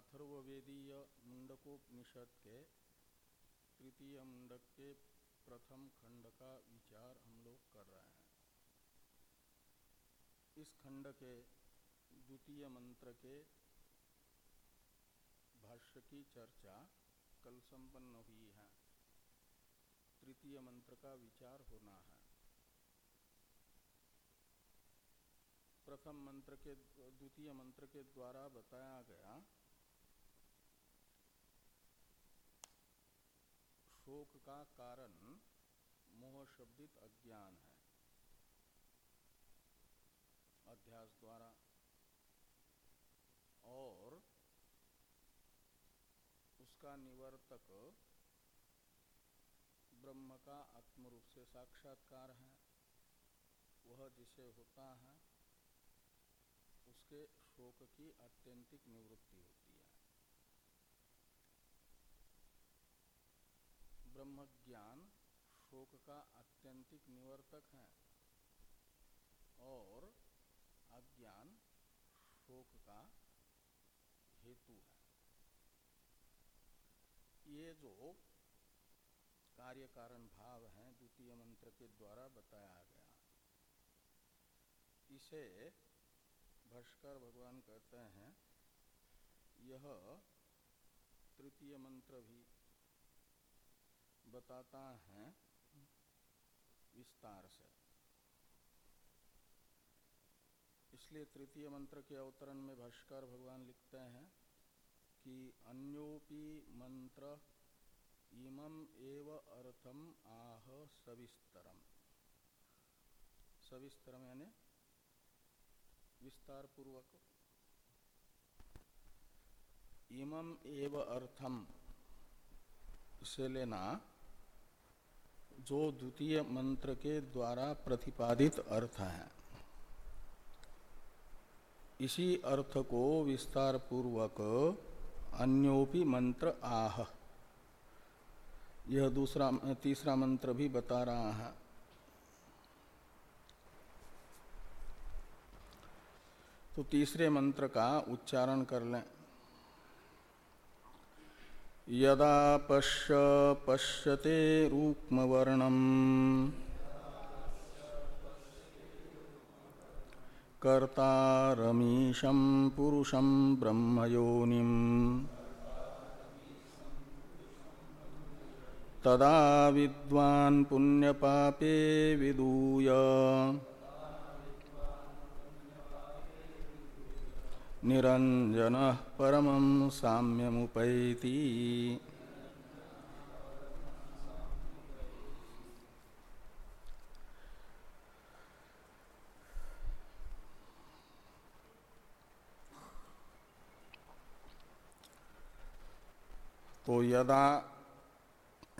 अथर्वेदीय मुंडकोपनिषद के तृतीय मुंडक के प्रथम खंड का विचार हम लोग कर रहे हैं। इस खंड के द्वितीय मंत्र के भाष्य की चर्चा कल संपन्न हुई है। तृतीय मंत्र का विचार होना है। प्रथम मंत्र के द्वितीय मंत्र के द्वारा बताया गया शोक का कारण मोह शब्दित अज्ञान है। अध्यास द्वारा। और उसका निवर्तक ब्रह्म का आत्म रूप से साक्षात्कार है। वह जिसे होता है, उसके शोक की आत्यंतिक निवृत्ति होती है ब्रह्म ज्ञान शोक का आत्यंतिक निवर्तक है। और अज्ञान शोक का हेतु है। ये जो कार्य कारण भाव है, द्वितीय मंत्र के द्वारा बताया गया, इसे भाष्कर भगवान कहते हैं, यह तृतीय मंत्र भी बताता है विस्तार से। इसलिए तृतीय मंत्र के अवतरण में भाष्कर भगवान लिखते हैं कि अन्योपि मंत्र इमम एव अर्थम आह सविस्तरम। सविस्तरम यानी विस्तार पूर्वक इमम एव अर्थम से लेना जो द्वितीय मंत्र के द्वारा प्रतिपादित अर्थ है। इसी अर्थ को विस्तार पूर्वक अन्योपि मंत्र आह। यह दूसरा, तीसरा मंत्र भी बता रहा है। तो तीसरे मंत्र का उच्चारण कर लें। यदा पश्य पश्यते रूक्मवर्णम। कर्तारमीशं पुरुषं ब्रह्मयोनिम्। तदा विद्वान् पुण्यपापे विदूय। निरञ्जनः परमं साम्यमुपैति। तो यदा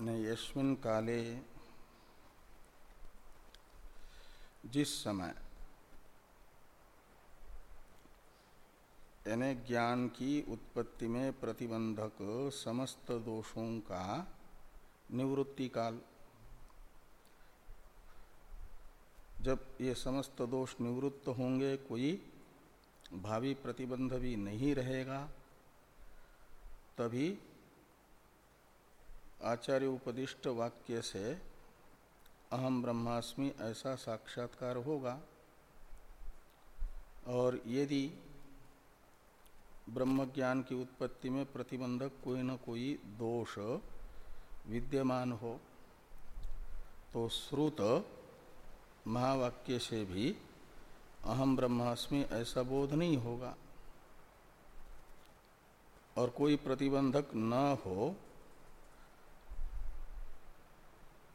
यस्मिन काले जिस समय यानी ज्ञान की उत्पत्ति में प्रतिबंधक समस्त दोषों का निवृत्ति काल। जब ये समस्त दोष निवृत्त होंगे, कोई भावी प्रतिबंध भी नहीं रहेगा, तभी आचार्य उपदिष्ट वाक्य से अहम ब्रह्मास्मि ऐसा साक्षात्कार होगा। और यदि ब्रह्म ज्ञान की उत्पत्ति में प्रतिबंधक कोई न कोई दोष विद्यमान हो। तो श्रुत महावाक्य से भी अहम ब्रह्मास्मि ऐसा बोध नहीं होगा। और कोई प्रतिबंधक न हो,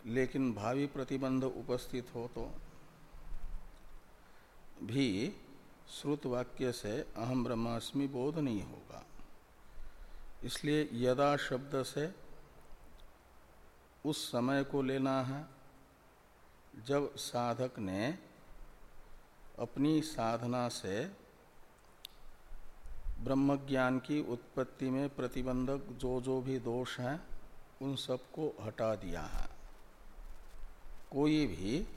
लेकिन भावी प्रतिबंध उपस्थित हो तो भी श्रुत वाक्य से अहम ब्रह्मास्मि बोध नहीं होगा। इसलिए यदा शब्द से उस समय को लेना है, जब साधक ने अपनी साधना से ब्रह्मज्ञान की उत्पत्ति में प्रतिबंधक जो जो भी दोष हैं, उन सबको हटा दिया है। कोई भी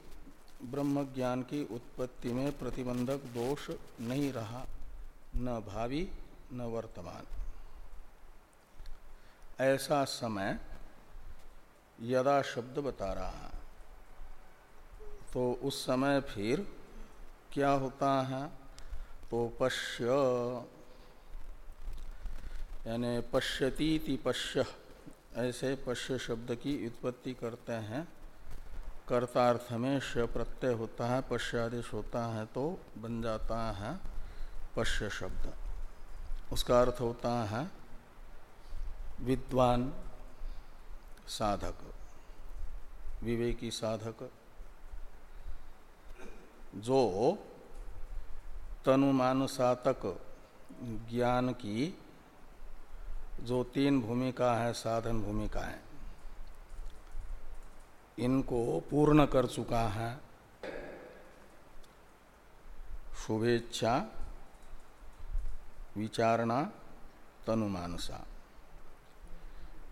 ब्रह्म ज्ञान की उत्पत्ति में प्रतिबंधक दोष नहीं रहा, न भावी, न वर्तमान। ऐसा समय यदा शब्द बता रहा है तो उस समय फिर क्या होता है? तो पश्य, यानी पश्यती पश्य, ऐसे पश्य शब्द की उत्पत्ति करते हैं। कर्तार्थ में श प्रत्यय होता है पश्चादेश होता है तो बन जाता है पश्य शब्द। उसका अर्थ होता है विद्वान साधक, विवेकी साधक, जो तनुमानसातक ज्ञान की जो तीन भूमिका है, साधन भूमिका है। इनको पूर्ण कर चुका है। शुभेच्छा, विचारणा, तनुमानसा।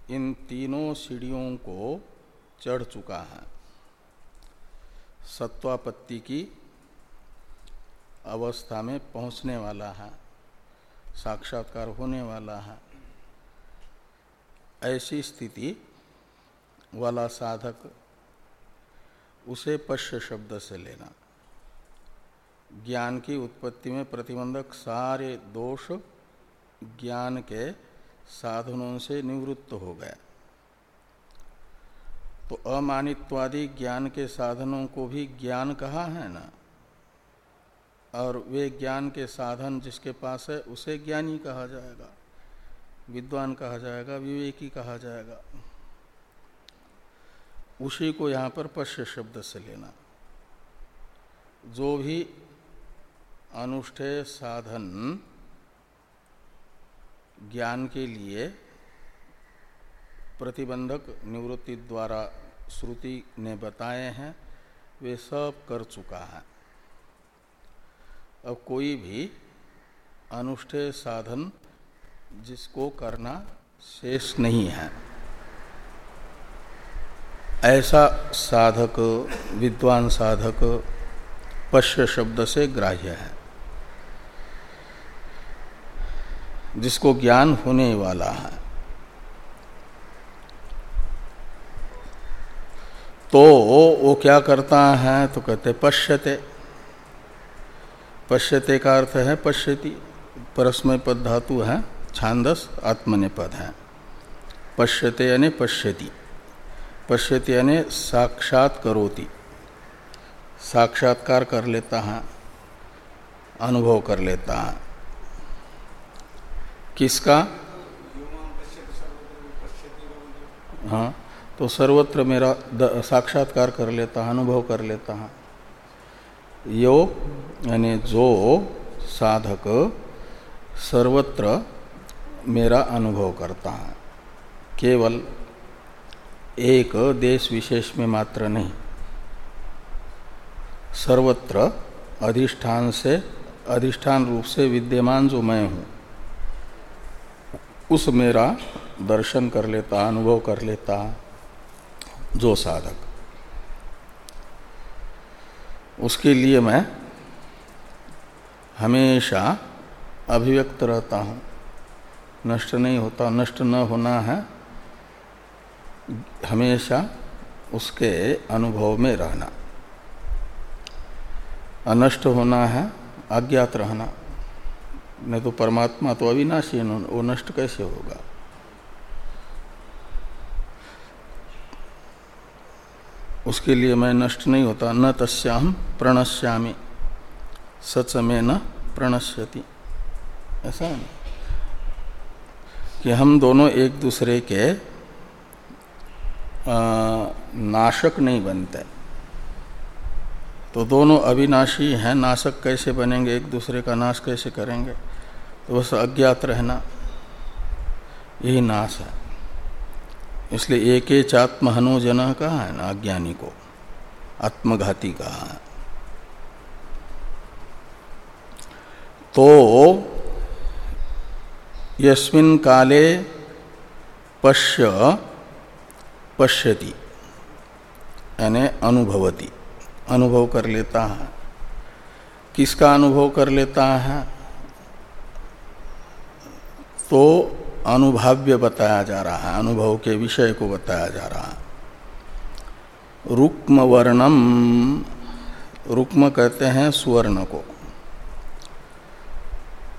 इन तीनों सीढ़ियों को चढ़ चुका है। सत्वापत्ति की अवस्था में पहुँचने वाला है, साक्षात्कार होने वाला है। ऐसी स्थिति वाला साधक उसे पश्य शब्द से लेना। ज्ञान की उत्पत्ति में प्रतिबंधक सारे दोष ज्ञान के साधनों से निवृत्त हो गए। तो अमानित्वादि ज्ञान के साधनों को भी ज्ञान कहा है ना? और वे ज्ञान के साधन जिसके पास है, उसे ज्ञानी कहा जाएगा। विद्वान कहा जाएगा, विवेकी कहा जाएगा। उसी को यहाँ पर पश्य शब्द से लेना। जो भी अनुष्ठेय साधन ज्ञान के लिए प्रतिबंधक निवृत्ति द्वारा श्रुति ने बताए हैं, वे सब कर चुका है। अब कोई भी अनुष्ठेय साधन जिसको करना शेष नहीं है। ऐसा साधक, विद्वान साधक पश्य शब्द से ग्राह्य है। जिसको ज्ञान होने वाला है। तो वो क्या करता है? तो कहते पश्यते। पश्यते का अर्थ है पश्यति। परस्मय पद धातु है, छांदस आत्मनिपद है। पश्यते यानी पश्यति। पश्यति यानी साक्षात करोति। साक्षात्कार कर लेता है, अनुभव कर लेता है। किसका? हाँ तो सर्वत्र मेरा साक्षात्कार कर लेता है, अनुभव कर लेता है। यो, यानी जो साधक सर्वत्र मेरा अनुभव करता है। केवल एक देश विशेष में मात्र नहीं। सर्वत्र अधिष्ठान से, अधिष्ठान रूप से विद्यमान जो मैं हूँ, उस मेरा दर्शन कर लेता, अनुभव कर लेता, जो साधक। उसके लिए मैं हमेशा अभिव्यक्त रहता हूँ। नष्ट नहीं होता, नष्ट न होना है हमेशा उसके अनुभव में रहना। अनष्ट होना है, अज्ञात रहना। नहीं तो परमात्मा तो अविनाशी वो नष्ट कैसे होगा? उसके लिए मैं नष्ट नहीं होता। न तस्याम प्रणश्यामी सच में न प्रणश्यति। ऐसा है कि हम दोनों एक दूसरे के नाशक नहीं बनते। तो दोनों अविनाशी हैं, नाशक कैसे बनेंगे, एक दूसरे का नाश कैसे करेंगे? तो बस अज्ञात रहना, यही नाश है। इसलिए एक चात्म हनुजन कहा है ना अज्ञानी को आत्मघाती कहा है? तो यस्मिन काले पश्य पश्यति, यानी अनुभवती। अनुभव कर लेता है। किसका अनुभव कर लेता है? तो अनुभाव्य बताया जा रहा है, अनुभव के विषय को बताया जा रहा है। रुक्म वर्णम रुक्म कहते हैं सुवर्ण को।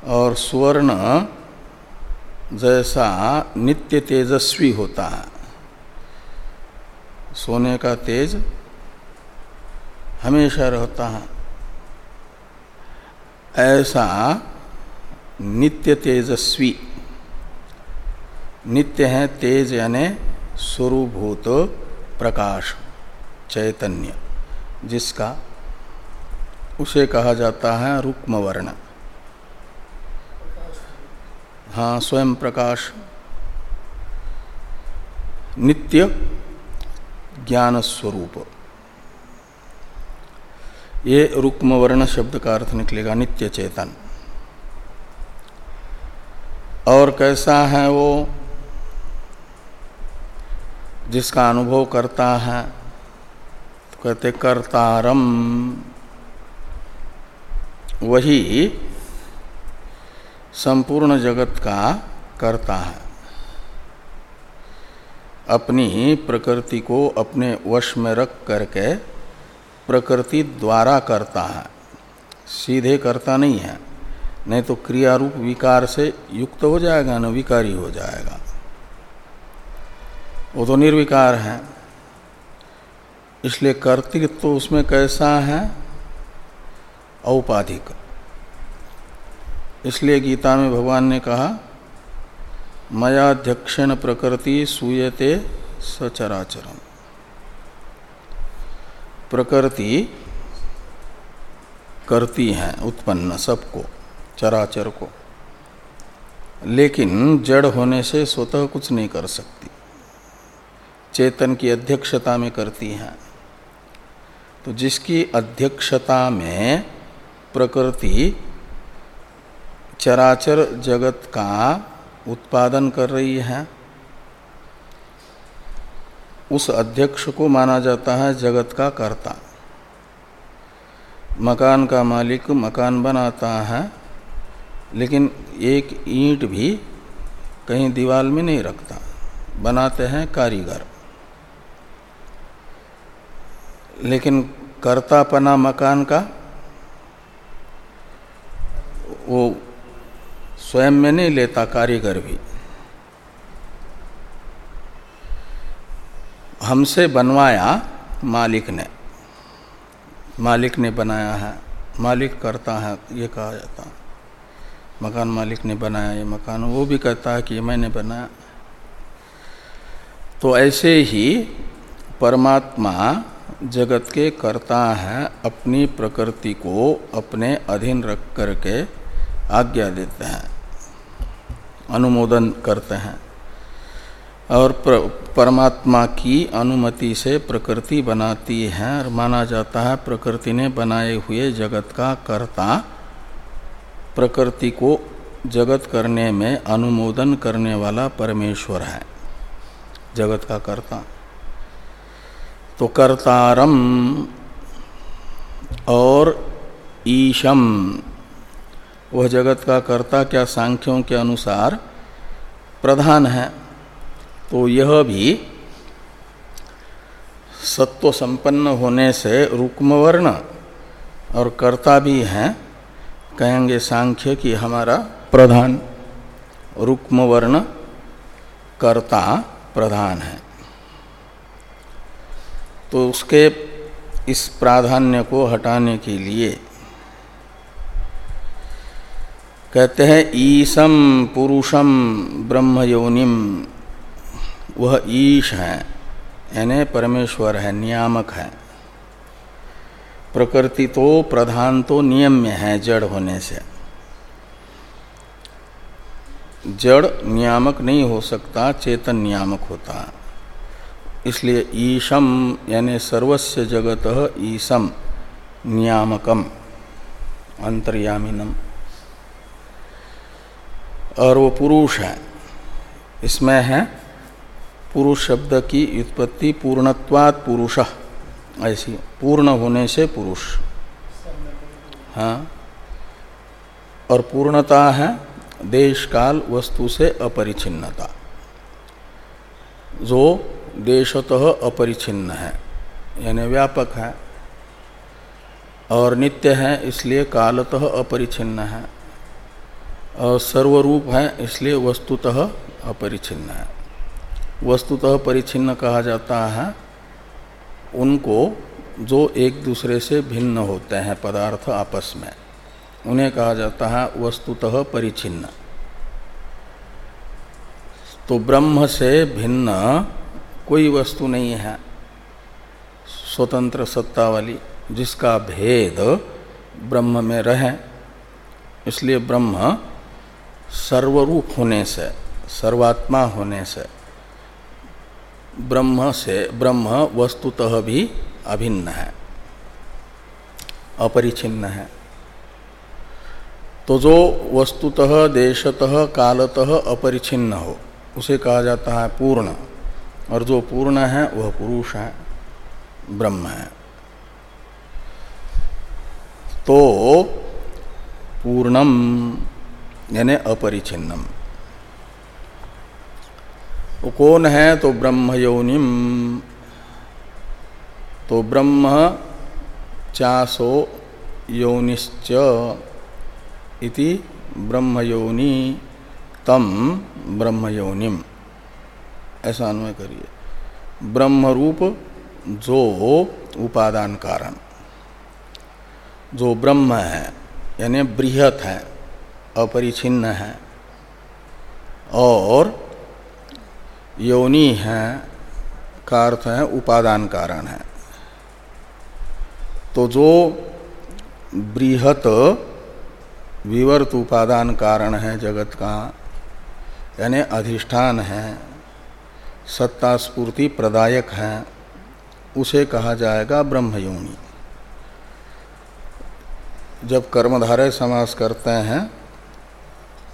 और सुवर्ण जैसा नित्य तेजस्वी होता है। सोने का तेज हमेशा रहता है। ऐसा नित्य तेजस्वी, नित्य है तेज यानी स्वरूभूत प्रकाश, चैतन्य, जिसका उसे कहा जाता है रुक्म वर्ण हाँ स्वयं प्रकाश। नित्य ज्ञान स्वरूप ये रुक्म वर्ण शब्द का अर्थ निकलेगा नित्य चेतन। और कैसा है वो? जिसका अनुभव करता है तो कहते कर्तारम। वही संपूर्ण जगत का करता है। अपनी प्रकृति को अपने वश में रख करके प्रकृति द्वारा करता है। सीधे करता नहीं है। नहीं तो क्रिया रूप विकार से युक्त हो जाएगा, न विकारी हो जाएगा। वो तो निर्विकार है। इसलिए कर्तृत्व तो उसमें कैसा है? औपाधिक। इसलिए गीता में भगवान ने कहा मयाध्यक्षण प्रकृति सूयते सचराचरम। प्रकृति करती है उत्पन्न सबको, चराचर को। लेकिन जड़ होने से स्वतः कुछ नहीं कर सकती। चेतन की अध्यक्षता में करती हैं। तो जिसकी अध्यक्षता में प्रकृति चराचर जगत का उत्पादन कर रही है। उस अध्यक्ष को माना जाता है जगत का कर्ता। मकान का मालिक मकान बनाता है, लेकिन एक ईंट भी कहीं दीवार में नहीं रखता। बनाते हैं कारीगर। लेकिन कर्तापना मकान का, वो स्वयं में नहीं लेता कारीगर भी। हमसे बनवाया मालिक ने। मालिक ने बनाया है। मालिक करता है, ये कहा जाता है। मकान मालिक ने बनाया ये मकान, वो भी कहता है कि ये मैंने बनाया। तो ऐसे ही परमात्मा जगत के कर्ता है, अपनी प्रकृति को अपने अधीन रख करके आज्ञा देते हैं। अनुमोदन करते हैं। और परमात्मा की अनुमति से प्रकृति बनाती है और माना जाता है प्रकृति ने बनाए हुए जगत का कर्ता। प्रकृति को जगत करने में अनुमोदन करने वाला परमेश्वर है, जगत का कर्ता। तो कर्तारम और ईशम वह जगत का कर्ता क्या सांख्यों के अनुसार प्रधान है? तो यह भी सत्व संपन्न होने से रुक्मवर्ण और कर्ता भी हैं, कहेंगे सांख्य कि हमारा प्रधान, रुक्मवर्ण, कर्ता प्रधान है। तो उसके इस प्राधान्य को हटाने के लिए कहते हैं ईशम पुरुषम ब्रह्म योनिम वह ईश है, यानी परमेश्वर है, नियामक है। प्रकृति तो प्रधान तो नियम में है, जड़ होने से। जड़ नियामक नहीं हो सकता, चेतन नियामक होता। इसलिए ईशम यानी सर्वस्व जगत ईशम नियामकम अंतर्यामिनम। और वो पुरुष है। इसमें है, पुरुष शब्द की उत्पत्ति पूर्णत्वात् पुरुष। ऐसी, पूर्ण होने से पुरुष। हाँ। और पूर्णता है देश काल वस्तु से अपरिचिन्नता। जो देशतः अपरिचिन्न है, यानी व्यापक है, और नित्य है, इसलिए कालतः अपरिचिन्न है। सर्वरूप है, इसलिए वस्तुतः अपरिचिन्न है। वस्तुतः परिचिन्न कहा जाता है, उनको जो एक दूसरे से भिन्न होते हैं, पदार्थ आपस में। उन्हें कहा जाता है वस्तुतः परिचिन्न तो ब्रह्म से भिन्न कोई वस्तु नहीं है। स्वतंत्र सत्ता वाली जिसका भेद ब्रह्म में रहे, इसलिए ब्रह्म सर्वरूप होने से, सर्वात्मा होने से, ब्रह्म से, ब्रह्म वस्तुतः भी अभिन्न है अपरिचिन्न है। तो जो वस्तुतः, देशतः, कालतः अपरिचिन्न हो, उसे कहा जाता है पूर्ण, और जो पूर्ण है, वह पुरुष है, ब्रह्म है। तो पूर्णम यानी अपरिचिन्नम वो कौन है? तो ब्रह्म योनिम। तो ब्रह्म चासो योनिश्च इति ब्रह्मयोनि तम ब्रह्मयोनिम। ऐसा अन्वय करिए। ब्रह्मरूप जो उपादान कारण। जो ब्रह्म है, यानी बृहत है। अपरिछिन्न है और योनि है, का अर्थ है उपादान कारण है। तो जो बृहत विवर्त उपादान कारण है जगत का, यानी अधिष्ठान है सत्ता स्पूर्ति प्रदायक है, उसे कहा जाएगा ब्रह्म ब्रह्मयोनि। जब कर्मधारय समास करते हैं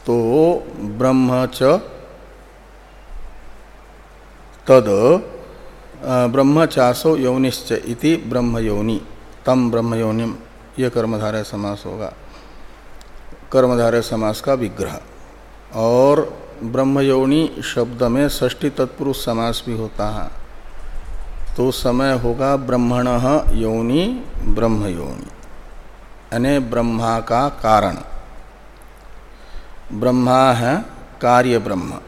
तो ब्रह्म च तद ब्रह्म चासो यौनिश्च इति ब्रह्मयोनि। तम ब्रह्मयोनिम यह कर्मधारय समास होगा। कर्मधारय समास का विग्रह। और ब्रह्मयोनि शब्द में षष्ठी तत्पुरुष समास भी होता है। तो समय होगा ब्रह्मण योनि ब्रह्मयोनि। यानी ब्रह्मा का कारण। ब्रह्मा है, कार्य ब्रह्म।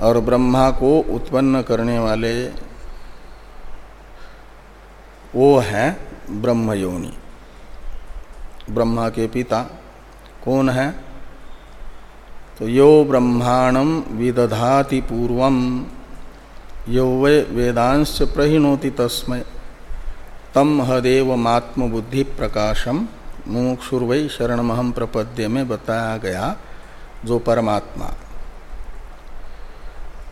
और ब्रह्मा को उत्पन्न करने वाले वो है ब्रह्मयोनि। ब्रह्मा के पिता कौन है? तो यो ब्रह्मांडम विदधाति पूर्वम यो वे वेदांश प्रहिणोति तस्मय तम हदेव मात्म बुद्धि प्रकाशम शरण महम प्रपद्य में बताया गया जो परमात्मा।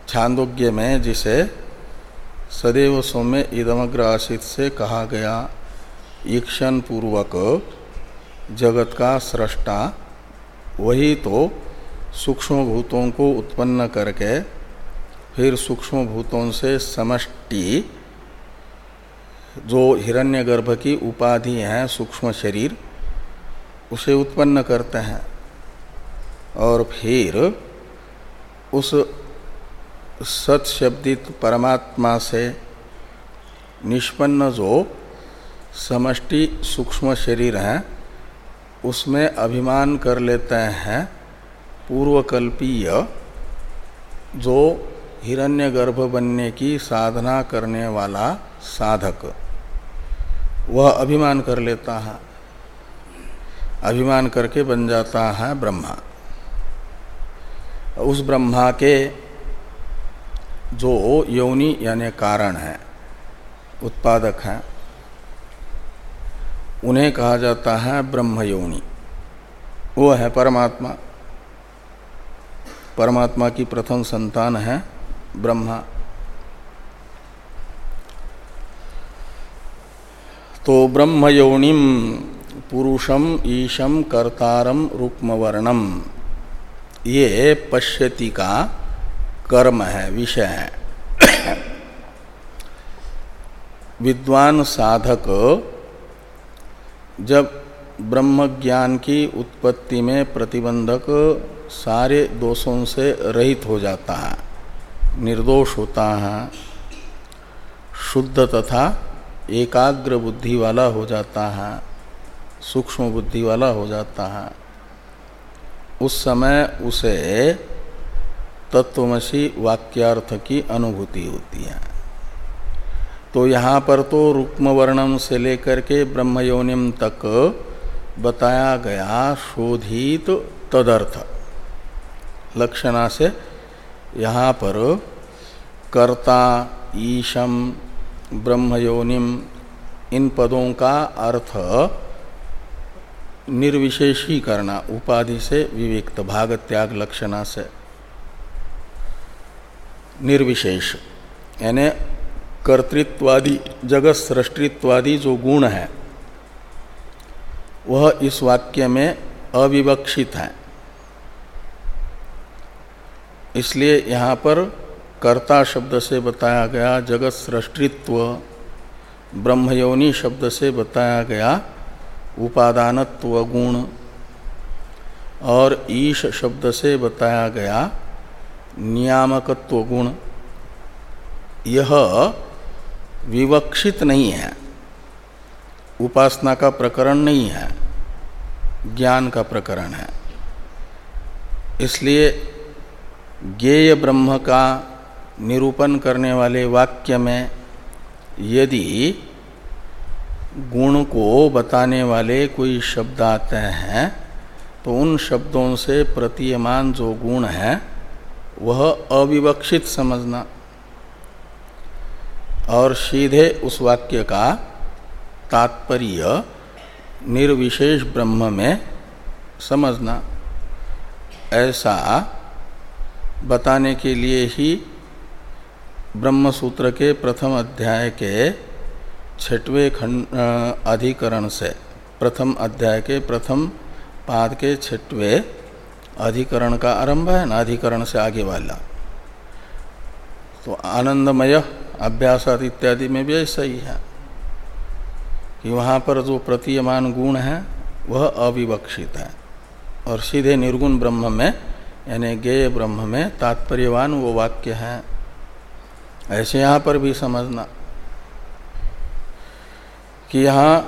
छांदोग्य में जिसे सदैव सौम्य इदमग्र आशित से कहा गया ईक्षण पूर्वक जगत का सृष्टा वही तो सूक्ष्म भूतों को उत्पन्न करके फिर सूक्ष्म भूतों से समष्टि, जो हिरण्यगर्भ की उपाधि है, सूक्ष्म शरीर उसे उत्पन्न करते हैं। और फिर उस सत्शब्दित परमात्मा से निष्पन्न जो समष्टि सूक्ष्म शरीर हैं, उसमें अभिमान कर लेते हैं पूर्वकल्पीय जो हिरण्यगर्भ बनने की साधना करने वाला साधक। वह अभिमान कर लेता है। अभिमान करके बन जाता है ब्रह्मा। उस ब्रह्मा के जो यौनी यानी कारण है, उत्पादक है, उन्हें कहा जाता है ब्रह्म यौनी वो है परमात्मा। परमात्मा की प्रथम संतान है ब्रह्मा। तो ब्रह्म यौनिम पुरुषम ईशम कर्तारम रुक्मवर्णम। ये पश्यति का कर्म है, विषय है। विद्वान साधक जब ब्रह्म ज्ञान की उत्पत्ति में प्रतिबंधक सारे दोषों से रहित हो जाता है, निर्दोष होता है, शुद्ध तथा एकाग्र बुद्धि वाला हो जाता है सूक्ष्म बुद्धि वाला हो जाता है। उस समय उसे तत्वमसी वाक्यार्थ की अनुभूति होती है। तो यहाँ पर तो रुक्म वर्णम से लेकर के ब्रह्मयोनिम तक बताया गया शोधित तदर्थ। लक्षणा से यहाँ पर कर्ता, ईशम, ब्रह्मयोनिम इन पदों का अर्थ निर्विशेषी करना उपाधि से विविक्त भाग त्याग लक्षणा से। निर्विशेष, यानी कर्तृत्वादि जगत सृष्टित्वादि जो गुण है, वह इस वाक्य में अविवक्षित है। इसलिए यहाँ पर कर्ता शब्द से बताया गया जगत सृष्टित्व ब्रह्मयोनी शब्द से बताया गया उपादानत्व गुण। और ईश शब्द से बताया गया नियामकत्व गुण। यह विवक्षित नहीं है। उपासना का प्रकरण नहीं है। ज्ञान का प्रकरण है। इसलिए ज्ञेय ब्रह्म का निरूपण करने वाले वाक्य में यदि गुण को बताने वाले कोई शब्द आते हैं तो उन शब्दों से प्रतीयमान जो गुण है, वह अविवक्षित समझना। और सीधे उस वाक्य का तात्पर्य निर्विशेष ब्रह्म में समझना। ऐसा बताने के लिए ही ब्रह्म सूत्र के प्रथम अध्याय के छठवें खंड अधिकरण से, प्रथम अध्याय के प्रथम पाद के छठवें अधिकरण का आरंभ है, ना अधिकरण से आगे वाला। तो आनंदमय अभ्यास इत्यादि में भी ऐसा ही है कि वहाँ पर जो प्रतीयमान गुण है, वह अविवक्षित है। और सीधे निर्गुण ब्रह्म में, यानी गेय ब्रह्म में तात्पर्यवान वो वाक्य है। ऐसे यहाँ पर भी समझना कि यहाँ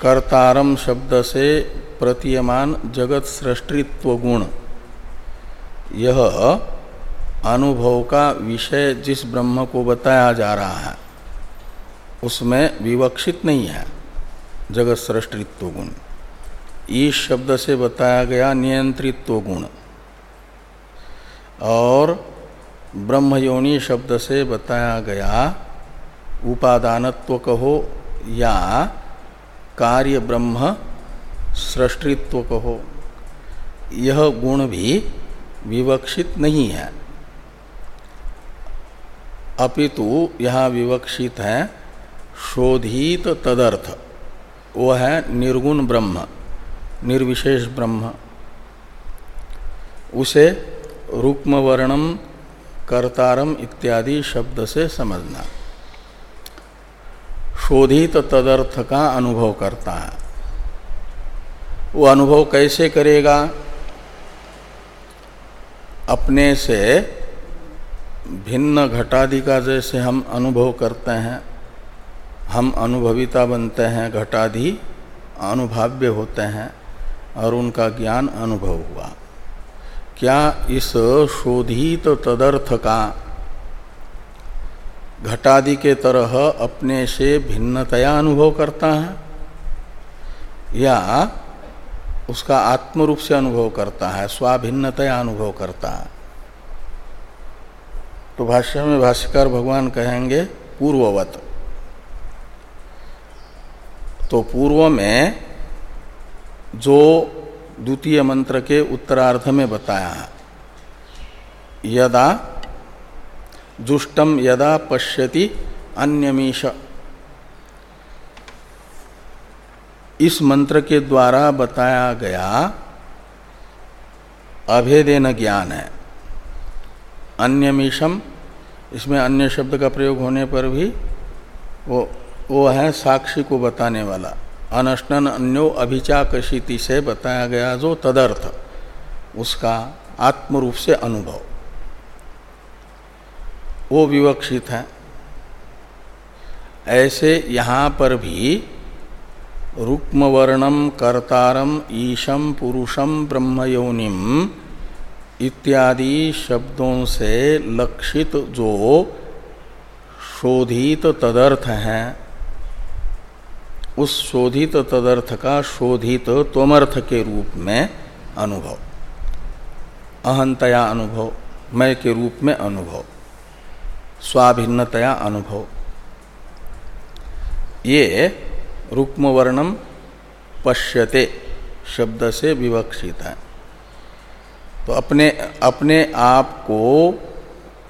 कर्तारम शब्द से प्रतीयमान जगत सृष्टित्व गुण। यह अनुभव का विषय जिस ब्रह्म को बताया जा रहा है, उसमें विवक्षित नहीं है जगत सृष्टित्व गुण। इस शब्द से बताया गया नियंत्रित्व गुण। और ब्रह्मयोनी शब्द से बताया गया उपादानत्व कहो या कार्य ब्रह्म सृष्टित्व कहो यह गुण भी विवक्षित नहीं है। अपितु यहाँ विवक्षित है, शोधित तदर्थ। वो है निर्गुण ब्रह्म, निर्विशेष ब्रह्म। उसे रुक्म वर्णम कर्तारम इत्यादि शब्द से समझना। शोधित तदर्थ का अनुभव करता है। वो अनुभव कैसे करेगा? अपने से भिन्न घटादि का जैसे हम अनुभव करते हैं, हम अनुभविता बनते हैं, घटादि अनुभाव्य होते हैं और उनका ज्ञान अनुभव हुआ। क्या इस शोधित तदर्थ का घटादि के तरह अपने से भिन्नतया अनुभव करता है, या उसका आत्म रूप से अनुभव करता है, स्वाभिन्नतया अनुभव करता है। तो भाष्य में भाष्यकार भगवान कहेंगे, पूर्ववत। तो पूर्व में जो द्वितीय मंत्र के उत्तरार्ध में बताया, यदा जुष्टम यदा पश्यति अन्यमीश। इस मंत्र के द्वारा बताया गया अभेदेन ज्ञान है। अन्यमीशम, इसमें अन्य शब्द का प्रयोग होने पर भी वो वो है साक्षी को बताने वाला। अनशन अन्यो अभिचाकशिति से बताया गया जो तदर्थ, उसका आत्मरूप से अनुभव। वो विवक्षित है। ऐसे यहाँ पर भी रुक्मवर्णम कर्तारम ईशम पुरुषम ब्रह्मयोनिम इत्यादि शब्दों से लक्षित जो शोधित तदर्थ हैं, उस शोधित तदर्थ का शोधित त्वमर्थ के रूप में अनुभव, अहंतया अनुभव, मय के रूप में अनुभव। स्वाभिन्नतया अनुभव। ये रुक्म वर्णम पश्यते शब्द से विवक्षित है। तो अपने अपने आप को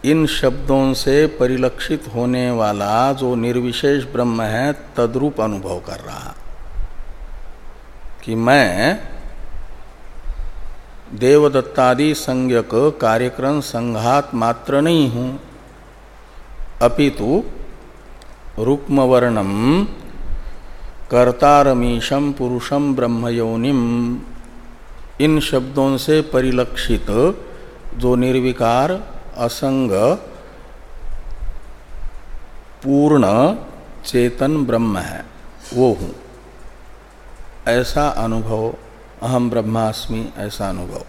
इन शब्दों से परिलक्षित होने वाला जो निर्विशेष ब्रह्म है, तद्रूप अनुभव कर रहा। कि मैं देवदत्तादि संज्ञक कार्यक्रम संघात मात्र नहीं हूँ अपितु रुक्मवर्णम कर्तारमीशम पुरुषम ब्रह्मयोनिम इन शब्दों से परिलक्षित जो निर्विकार, असंग, पूर्ण, चेतन ब्रह्म है, वो हूँ। ऐसा अनुभव, अहम ब्रह्मास्मि, ऐसा अनुभव।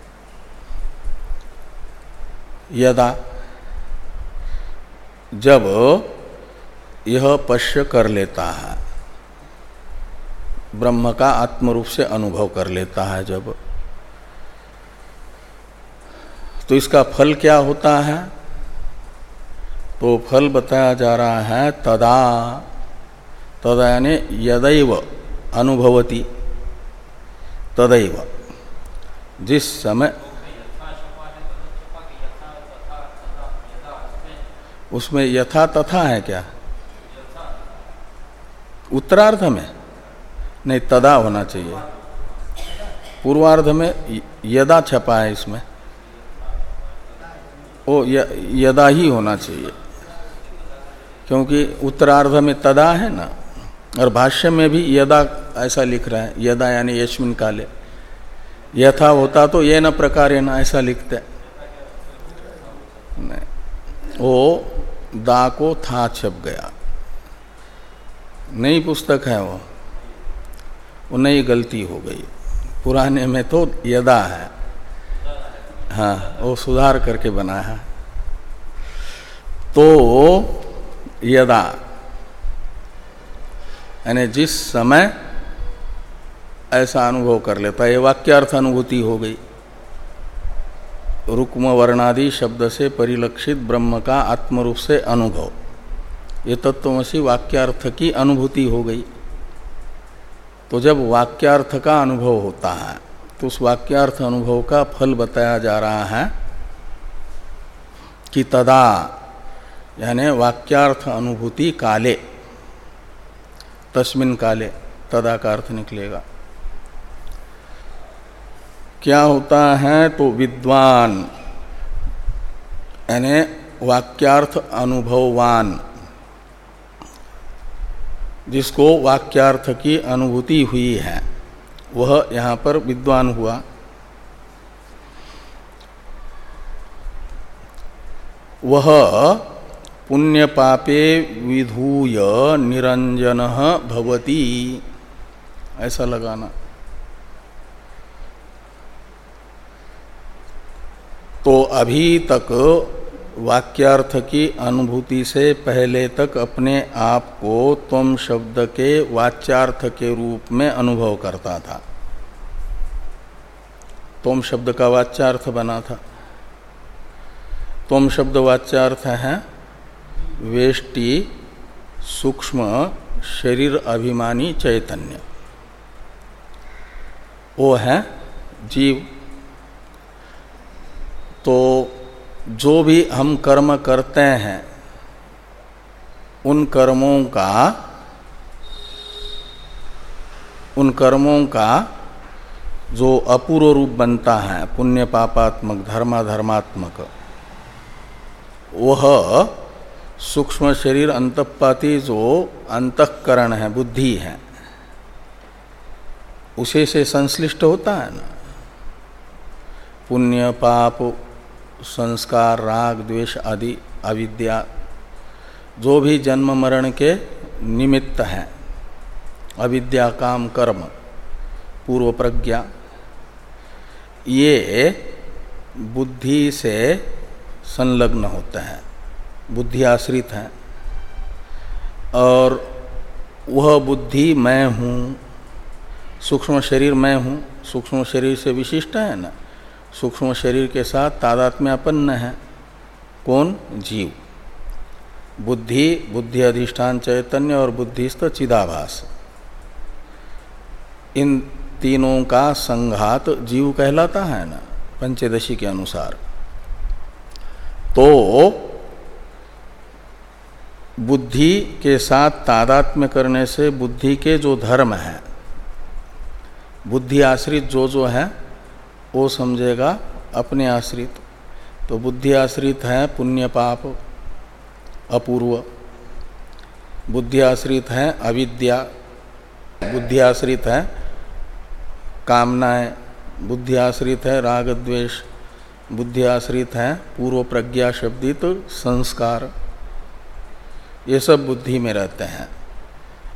यदा जब यह पश्य कर लेता है, ब्रह्म का आत्मरूप से अनुभव कर लेता है जब तो इसका फल क्या होता है? तो फल बताया जा रहा है, तदा तदा यानी यदैव अनुभवती, तदैव, जिस समय उसमें यथा तथा है क्या? उत्तरार्ध में। नहीं, तदा होना चाहिए। पूर्वार्ध में यदा छपा है इसमें। वो यदा ही होना चाहिए। क्योंकि उत्तरार्ध में तदा है ना। और भाष्य में भी यदा ऐसा लिख रहा है। यदा यानी यशमिन काले। यथा होता तो ये न प्रकार ऐसा लिखते। नहीं। वो दा को था छप गया। नई पुस्तक है वो। वो नई गलती हो गई। पुराने में तो यदा है। हाँ वो सुधार करके बना है। तो यदा यानी जिस समय ऐसा अनुभव कर लेता, ये वाक्यार्थ अनुभूति हो गई। रुक्म वर्णादि शब्द से परिलक्षित ब्रह्म का आत्मरूप से अनुभव। ये तत्वमसी वाक्यार्थ की अनुभूति हो गई। तो जब वाक्यार्थ का अनुभव होता है तो उस वाक्यार्थ अनुभव का फल बताया जा रहा है कि तदा, यानी वाक्यार्थ अनुभूति काले, तस्मिन काले, तदा का अर्थ निकलेगा। क्या होता है तो विद्वान, यानी वाक्यार्थ अनुभववान, जिसको वाक्यार्थ की अनुभूति हुई है, वह यहाँ पर विद्वान हुआ। वह पुण्य पापे विधूय निरंजन भवती। ऐसा लगाना। तो अभी तक वाक्यार्थ की अनुभूति से पहले तक अपने आप को तुम शब्द के वाच्यार्थ के रूप में अनुभव करता था। तुम शब्द का वाच्यार्थ बना था। तुम शब्द वाच्यार्थ है, वेष्टि, सूक्ष्म, शरीर, अभिमानी, चैतन्य। वो है जीव। तो जो भी हम कर्म करते हैं, उन कर्मों का, उन कर्मों का जो अपूर्व रूप बनता है, पुण्य पापात्मक धर्मा धर्मात्मक वह सूक्ष्म शरीर अंतपाती जो अंतकरण है, बुद्धि है, उसे से संश्लिष्ट होता है ना। पुण्य, पाप संस्कार, राग, द्वेष आदि, अविद्या, जो भी जन्म मरण के निमित्त हैं। अविद्या, काम, कर्म, पूर्व प्रज्ञा, ये बुद्धि से संलग्न होते हैं, बुद्धि आश्रित हैं। और वह बुद्धि मैं हूँ, सूक्ष्म शरीर मैं हूँ, सूक्ष्म शरीर से विशिष्ट है ना? सूक्ष्म शरीर के साथ तादात्म्यापन्न है। कौन? जीव। बुद्धि बुद्धि अधिष्ठान चैतन्य और बुद्धिस्त चिदाभास। इन तीनों का संघात जीव कहलाता है ना, पंचदशी के अनुसार। तो बुद्धि के साथ तादात्म्य करने से बुद्धि के जो धर्म है, बुद्धि आश्रित जो जो है वो समझेगा अपने आश्रित। तो बुद्धि आश्रित है पुण्य पाप अपूर्व। बुद्धि आश्रित है अविद्या। बुद्धि आश्रित है कामनाएँ। बुद्धि आश्रित है राग द्वेष। बुद्धि आश्रित है पूर्व प्रज्ञा शब्दित संस्कार। ये सब बुद्धि में रहते हैं।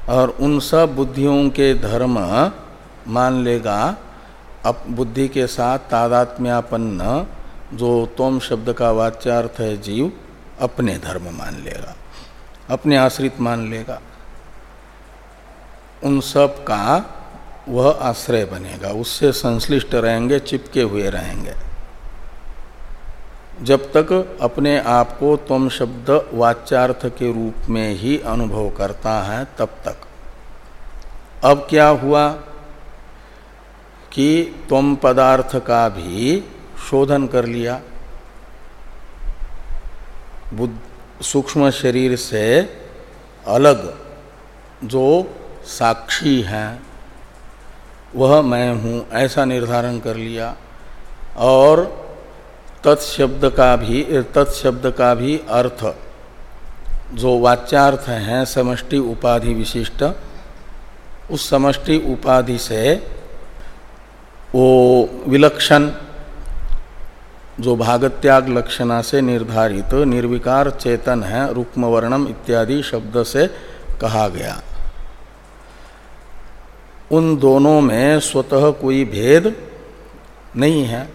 और उन सब बुद्धियों के धर्म मान लेगा अब बुद्धि के साथ तादात्म्यापन्न जो तोम शब्द का वाच्यार्थ है जीव, अपने धर्म मान लेगा, अपने आश्रित मान लेगा। उन सब का वह आश्रय बनेगा, उससे संश्लिष्ट रहेंगे, चिपके हुए रहेंगे। जब तक अपने आप को तुम शब्द वाच्यार्थ के रूप में ही अनुभव करता है, तब तक। अब क्या हुआ? कि तुम पदार्थ का भी शोधन कर लिया। सूक्ष्म शरीर से अलग जो साक्षी हैं, वह मैं हूँ, ऐसा निर्धारण कर लिया। और तत्शब्द का भी तत्शब्द का भी अर्थ, जो वाच्यार्थ हैं, समष्टि उपाधि विशिष्ट, उस समष्टि उपाधि से वो विलक्षण, जो भागत्याग लक्षणा से निर्धारित, निर्विकार चेतन है रुक्म वर्णम इत्यादि शब्द से कहा गया। उन दोनों में स्वतः कोई भेद नहीं है।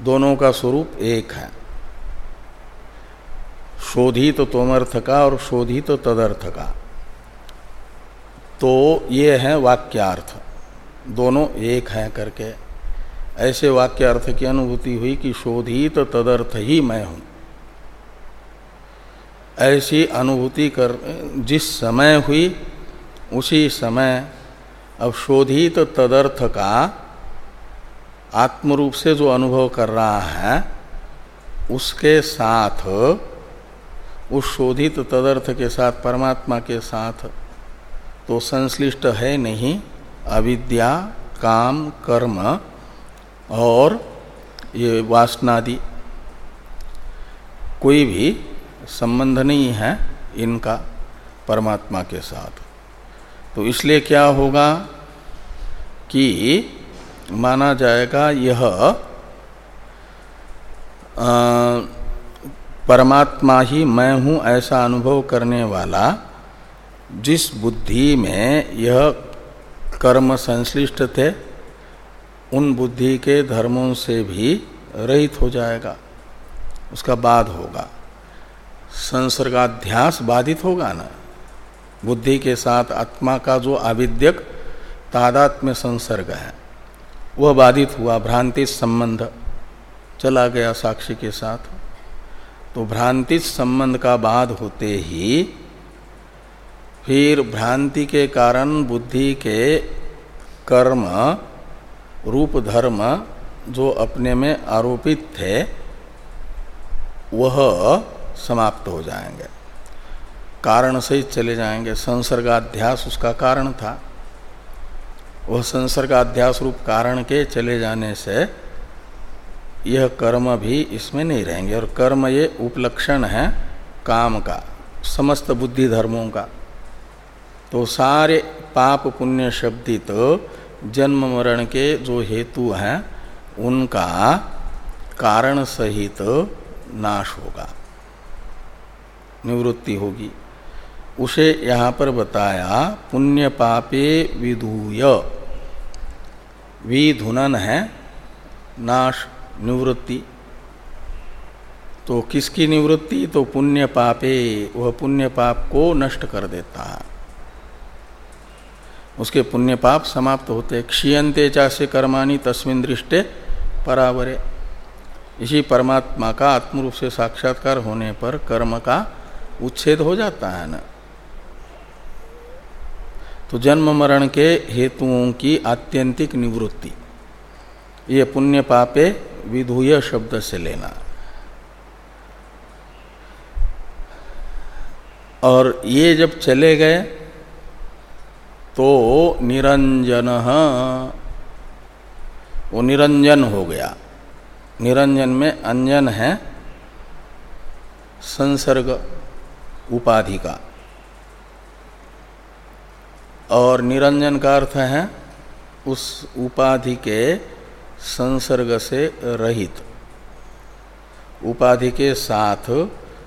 दोनों का स्वरूप एक है। शोधित तो तोमर्थ का और शोधित तो तदर्थ का। तो ये है वाक्यार्थ। दोनों एक हैं करके। ऐसे वाक्य अर्थ की अनुभूति हुई कि शोधित तो तदर्थ ही मैं हूँ। ऐसी अनुभूति कर, जिस समय हुई, उसी समय अब शोधित तदर्थ का आत्मरूप से जो अनुभव कर रहा है, उसके साथ, उस शोधित तदर्थ के साथ, परमात्मा के साथ तो संश्लिष्ट है नहीं। अविद्या, काम, कर्म और ये वासनादि। कोई भी संबंध नहीं है इनका परमात्मा के साथ। तो इसलिए क्या होगा कि माना जाएगा यह परमात्मा ही मैं हूँ ऐसा अनुभव करने वाला, जिस बुद्धि में यह कर्म संश्लिष्ट थे, उन बुद्धि के धर्मों से भी रहित हो जाएगा, उसका बाद होगा। संसर्गाध्यास बाधित होगा ना? बुद्धि के साथ आत्मा का जो आविद्यक, तादात्म्य संसर्ग है, वह बाधित हुआ, भ्रांति संबंध चला गया साक्षी के साथ। तो भ्रांति संबंध का बाद होते ही फिर भ्रांति के कारण बुद्धि के कर्म, रूप धर्म जो अपने में आरोपित थे, वह समाप्त हो जाएँगे। कारण से ही चले जाएँगे। संसर्गाध्यास उसका कारण था। वह संसर्गाध्यास रूप कारण के चले जाने से यह कर्म भी इसमें नहीं रहेंगे। और कर्म ये उपलक्षण है काम का, समस्त बुद्धि धर्मों का। तो सारे पाप पुण्य शब्दित जन्म मरण के जो हेतु हैं, उनका कारण सहित नाश होगा। निवृत्ति होगी। उसे यहाँ पर बताया, पुण्य पापे विधूय। विधुनन है, नाश, निवृत्ति। तो किसकी निवृत्ति? तो पुण्य पापे, वह पुण्य पाप को नष्ट कर देता है। उसके पुण्य पाप समाप्त होते हैं क्षीयते चासे कर्माणी तस्मिन दृष्टे परावरे। इसी परमात्मा का आत्म रूप से साक्षात्कार होने पर कर्म का उच्छेद हो जाता है ना। तो जन्म मरण के हेतुओं की आत्यंतिक निवृत्ति। ये पुण्य पापे विधुय शब्द से लेना। और ये जब चले गए तो निरंजन वो निरंजन हो गया। निरंजन में अंजन है संसर्ग उपाधि का। और निरंजन का अर्थ है उस उपाधि के संसर्ग से रहित। उपाधि के साथ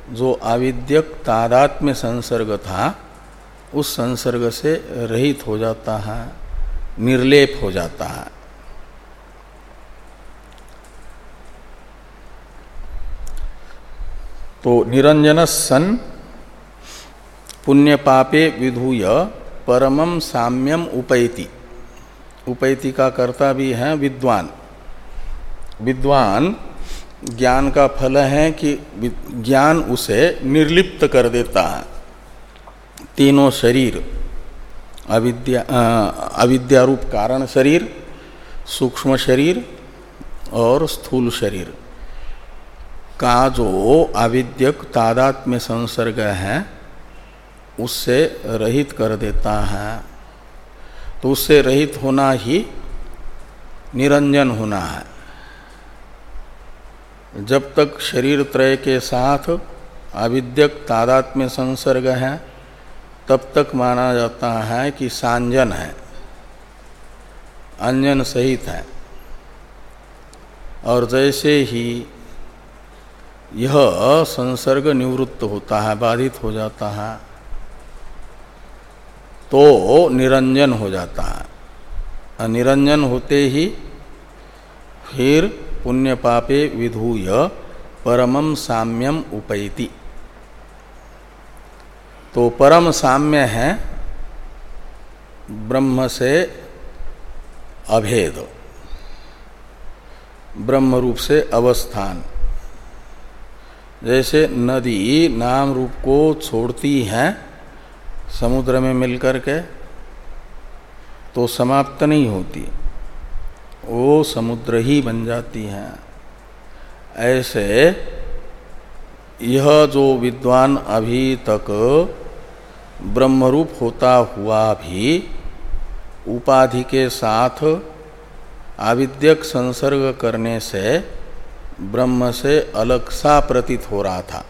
जो आविद्यक तादात्म्य संसर्ग था उस संसर्ग से रहित हो जाता है, निर्लेप हो जाता है। तो निरंजन सन पुण्य पापे विधूय परमम साम्यम उपैति। उपैति का कर्ता भी है विद्वान। विद्वान ज्ञान का फल है कि ज्ञान उसे निर्लिप्त कर देता है। तीनों शरीर, अविद्या अविद्यारूप कारण शरीर, सूक्ष्म शरीर और स्थूल शरीर। का जो अविद्यक तादात्म्य संसर्ग है, उससे रहित कर देता है। तो उससे रहित होना ही निरंजन होना है। जब तक शरीर त्रय के साथ अविद्यक तादात्म्य संसर्ग है तब तक माना जाता है कि सांजन है अंजन सहित है। और जैसे ही यह संसर्ग निवृत्त होता है, बाधित हो जाता है तो निरंजन हो जाता है। निरंजन होते ही फिर पुण्य पापे विधूय परमम साम्यम उपैति। तो परम साम्य है ब्रह्म से अभेद। ब्रह्म रूप से अवस्थान। जैसे नदी नाम रूप को छोड़ती है समुद्र में मिलकर के तो समाप्त नहीं होती। वो समुद्र ही बन जाती हैं। ऐसे यह जो विद्वान अभी तक ब्रह्मरूप होता हुआ भी उपाधि के साथ आविद्यक संसर्ग करने से ब्रह्म से अलग सा प्रतीत हो रहा था।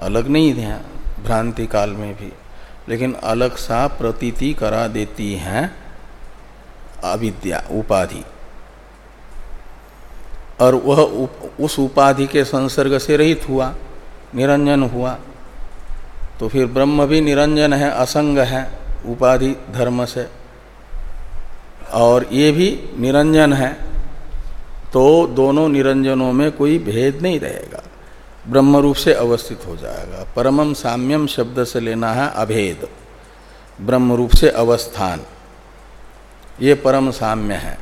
अलग नहीं ध्यान भ्रांति काल में भी लेकिन अलग सा प्रतीति करा देती हैं अविद्या उपाधि। और वह उप, उस उपाधि के संसर्ग से रहित हुआ निरंजन हुआ तो फिर ब्रह्म भी निरंजन है, असंग है, उपाधि धर्म से। और ये भी निरंजन है तो दोनों निरंजनों में कोई भेद नहीं रहेगा। ब्रह्म रूप से अवस्थित हो जाएगा। परमम साम्यम शब्द से लेना है अभेद। ब्रह्म रूप से अवस्थान। ये परम साम्य है।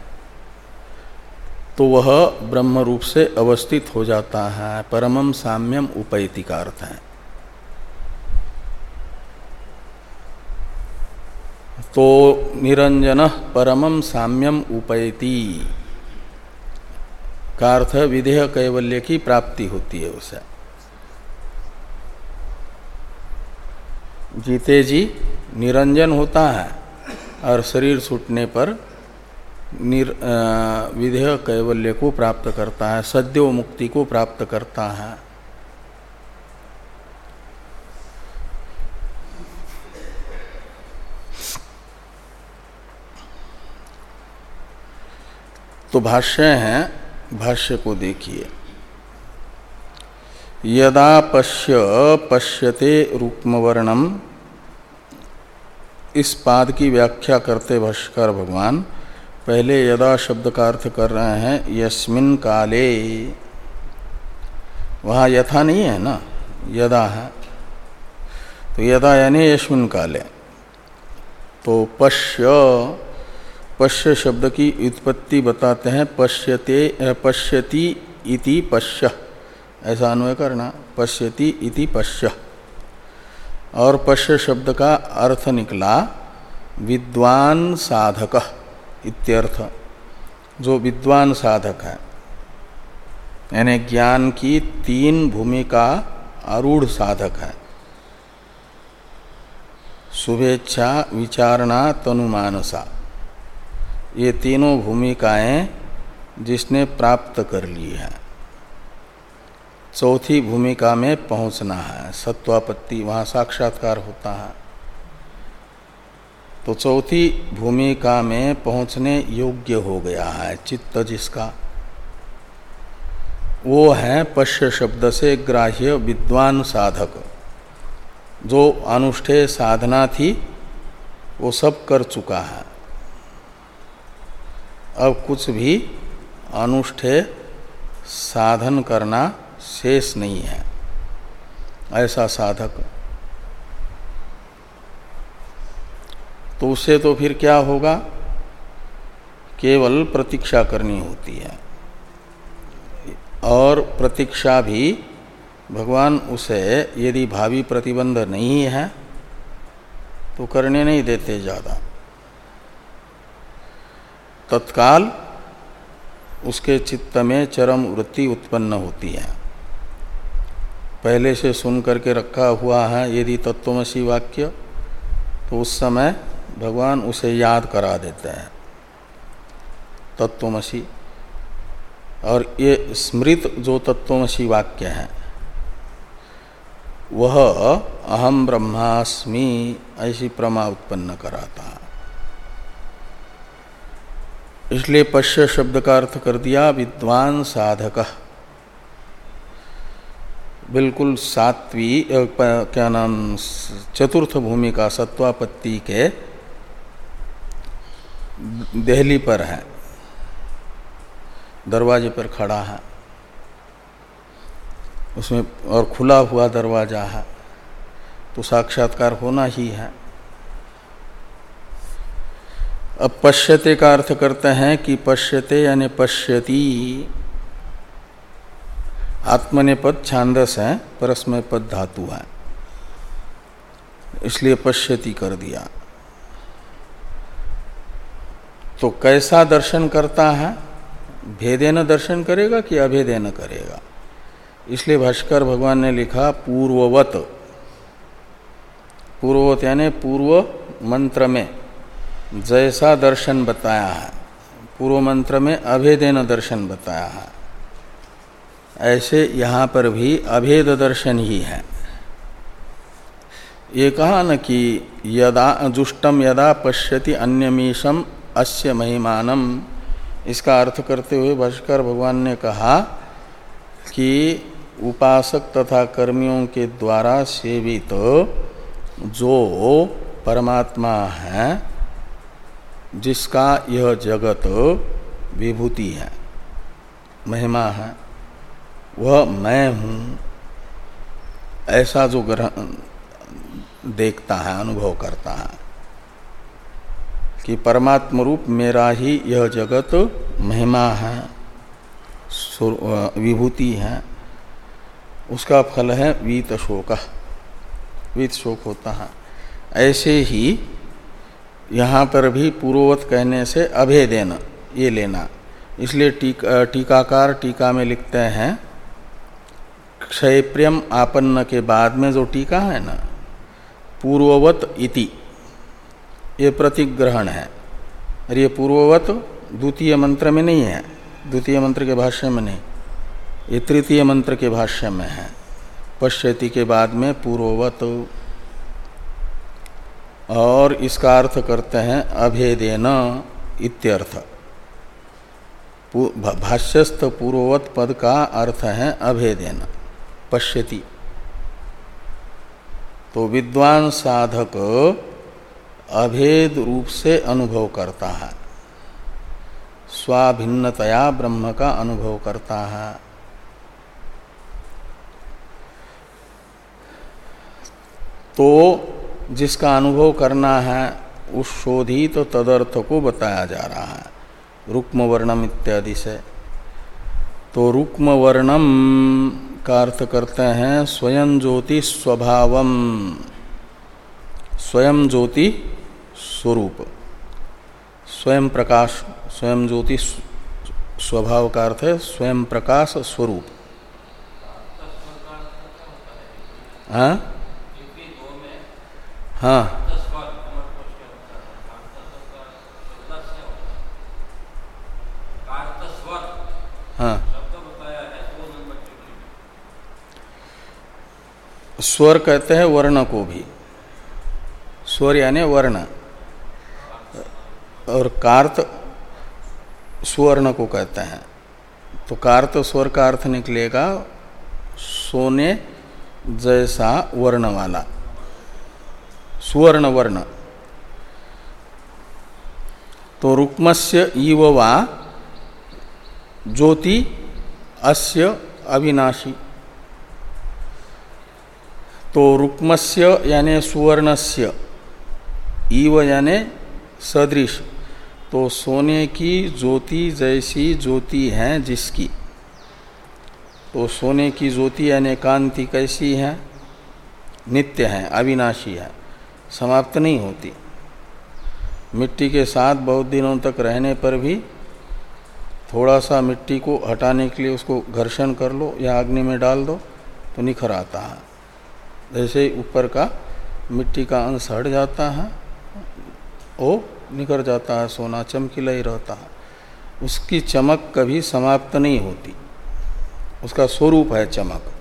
तो वह ब्रह्म रूप से अवस्थित हो जाता है। परमम साम्यम उपैति का अर्थ है। तो निरंजन परमम साम्यम उपैति। का अर्थ विधेय कैवल्य की प्राप्ति होती है उसे। जीते जी निरंजन होता है और शरीर छूटने पर निर विधेय कैवल्य को प्राप्त करता है, सद्यो मुक्ति को प्राप्त करता है। तो भाष्य है, भाष्य को देखिए। यदा पश्य, पश्यते रुक्मवर्णम इस पाद की व्याख्या करते भाष्कर भगवान, पहले यदा शब्द का अर्थ कर रहे हैं, यस्मिन काले। वहाँ यथा नहीं है ना? यदा है। तो यदा यानी यस्मिन काले। तो पश्य पश्य शब्द की उत्पत्ति बताते हैं, पश्यते पश्यति इति पश्य। ऐसा अन्वय करना, पश्यति इति पश्य। और पश्य शब्द का अर्थ निकला, विद्वान साधक इत्यर्थ। जो विद्वान साधक है, यानी ज्ञान की तीन भूमिका आरूढ़ साधक है। शुभेच्छा, विचारणा, तनुमानसा। ये तीनों भूमिकाएँ जिसने प्राप्त कर ली है। चौथी भूमिका में पहुँचना है। सत्वापत्ति वहाँ साक्षात्कार होता है। तो चौथी भूमिका में पहुँचने योग्य हो गया है चित्त जिसका। वो है पश्य शब्द से ग्राह्य विद्वान साधक। जो अनुष्ठेय साधना थी, वो सब कर चुका है। अब कुछ भी अनुष्ठेय साधन करना शेष नहीं है। ऐसा साधक। तो उसे तो फिर क्या होगा? केवल प्रतीक्षा करनी होती है। और प्रतीक्षा भी भगवान उसे यदि भावी प्रतिबंध नहीं है तो करने नहीं देते ज़्यादा। तत्काल उसके चित्त में चरम वृत्ति उत्पन्न होती है। पहले से सुन करके रखा हुआ है यदि तत्वमसी वाक्य तो उस समय भगवान उसे याद करा देते हैं। तत्वमसी। और ये स्मृत जो तत्वमसी वाक्य हैं, वह अहम ब्रह्मास्मि ऐसी प्रमा उत्पन्न कराता। इसलिए पश्य शब्द का अर्थ कर दिया, विद्वान साधक। बिल्कुल सात्वी क्या नाम, चतुर्थ भूमिका सत्वापत्ति के दहली पर है। दरवाजे पर खड़ा है। उसमें और खुला हुआ दरवाज़ा है। तो साक्षात्कार होना ही है। अब पश्यते का अर्थ करते हैं कि पश्यते यानी पश्यति। आत्मने पद छांदस है परस्मय पद धातु है। इसलिए पश्यति कर दिया। तो कैसा दर्शन करता है? भेदेन दर्शन करेगा कि अभेदेन करेगा? इसलिए भाष्कर भगवान ने लिखा, पूर्ववत। पूर्ववत यानी पूर्व मंत्र में। जैसा दर्शन बताया है, पूर्व मंत्र में अभेदेन दर्शन बताया है, ऐसे यहाँ पर भी अभेद दर्शन ही है। ये कहा न कि यदा जुष्टम यदा पश्यति अन्यमीशम अस्य महिमानम, इसका अर्थ करते हुए भाष्कर भगवान ने कहा कि उपासक तथा कर्मियों के द्वारा सेवित तो जो परमात्मा है जिसका यह जगत विभूति है, महिमा है, वह मैं हूँ, ऐसा जो ग्रहण देखता है, अनुभव करता है, कि परमात्म रूप मेरा ही यह जगत महिमा है विभूति है, उसका फल है वीत शोक। वीत शोक होता है। ऐसे ही यहाँ पर भी पूर्ववत कहने से अभेदेन, ये लेना। इसलिए टीका टीकाकार टीका में लिखते हैं क्षय प्रियम आपन्न के बाद में जो टीका है ना, पूर्ववत इति, ये प्रतिग्रहण है। और ये पूर्ववत द्वितीय मंत्र में नहीं है, द्वितीय मंत्र के भाष्य में नहीं, ये तृतीय मंत्र के भाष्य में है। पश्यति के बाद में पूर्ववत। और इसका अर्थ करते हैं अभेदेन इत्यर्थ। भाष्यस्त पूर्ववत पद का अर्थ है अभेदेन, पश्यति। तो विद्वान साधक अभेद रूप से अनुभव करता है, स्वाभिन्नतया ब्रह्म का अनुभव करता है। तो जिसका अनुभव करना है, उस शोधित तो तदर्थ को बताया जा रहा है। रुक्म वर्णम इत्यादि से। तो रुक्म वर्णम का अर्थ करते हैं स्वयं ज्योति स्वभावम। स्वयं ज्योति स्वरूप। स्वयं प्रकाश, स्वयं ज्योति स्वभाव का अर्थ है स्वयं प्रकाश स्वरूप। हाँ? हाँ। हाँ। स्वर कहते हैं वर्ण को भी। स्वर यानी वर्ण। और कार्त स्वर्ण को कहते हैं। तो कार्त स्वर का अर्थ निकलेगा सोने जैसा वर्ण वाला। सुवर्ण वर्ण तो रुक्मस्य इव वा ज्योति अस्य अविनाशी। तो रुक्मस्य यानि सुवर्णस्य, इव यानि सदृश। तो सोने की ज्योति जैसी ज्योति है जिसकी। तो सोने की ज्योति यानी कांति कैसी है? नित्य है, अविनाशी है। समाप्त नहीं होती। मिट्टी के साथ बहुत दिनों तक रहने पर भी थोड़ा सा मिट्टी को हटाने के लिए उसको घर्षण कर लो या अग्नि में डाल दो तो निखर आता है। जैसे ऊपर का मिट्टी का अंश हट जाता है वो निखर जाता है, सोना चमकीला ही रहता है। उसकी चमक कभी समाप्त नहीं होती। उसका स्वरूप है चमक,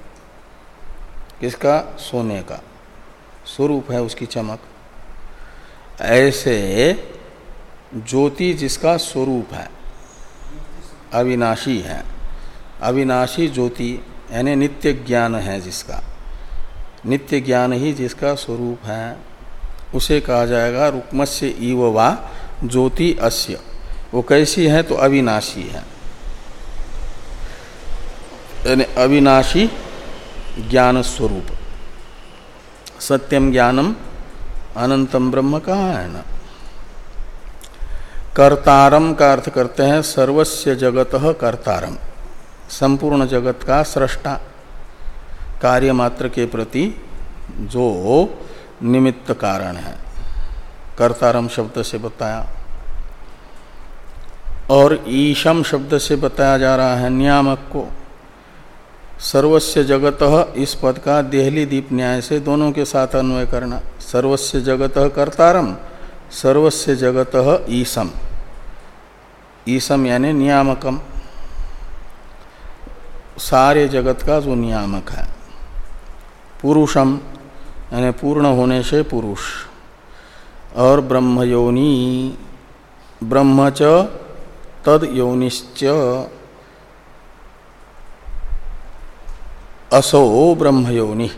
किसका? सोने का। स्वरूप है उसकी चमक। ऐसे ज्योति जिसका स्वरूप है, अविनाशी है। अविनाशी ज्योति, यानी नित्य ज्ञान है जिसका। नित्य ज्ञान ही जिसका स्वरूप है, उसे कहा जाएगा रुक्मस्य इव वा ज्योति अस्य। वो कैसी है तो अविनाशी है। यानी अविनाशी ज्ञान स्वरूप। सत्यम ज्ञानम अनंतम ब्रह्म कहाँ है ना कर्तारम का अर्थ करते हैं, सर्वस्य जगत कर्तारम संपूर्ण जगत का सृष्टा कार्य मात्र के प्रति जो निमित्त कारण है। कर्तारम शब्द से बताया। और ईशम शब्द से बताया जा रहा है, नियामक को। सर्वस्व जगत इस पद का देहली दीप न्याय से दोनों के साथ अन्वय करना। सर्वस्व जगत कर्तारम सर्वस्व जगत ईसम ईसम यानी नियामकम। सारे जगत का जो नियामक है। पुरुषम यानी पूर्ण होने से पुरुष। और ब्रह्मयोनी, ब्रह्म च तद योनिश्च। असो ब्रह्मयोनि।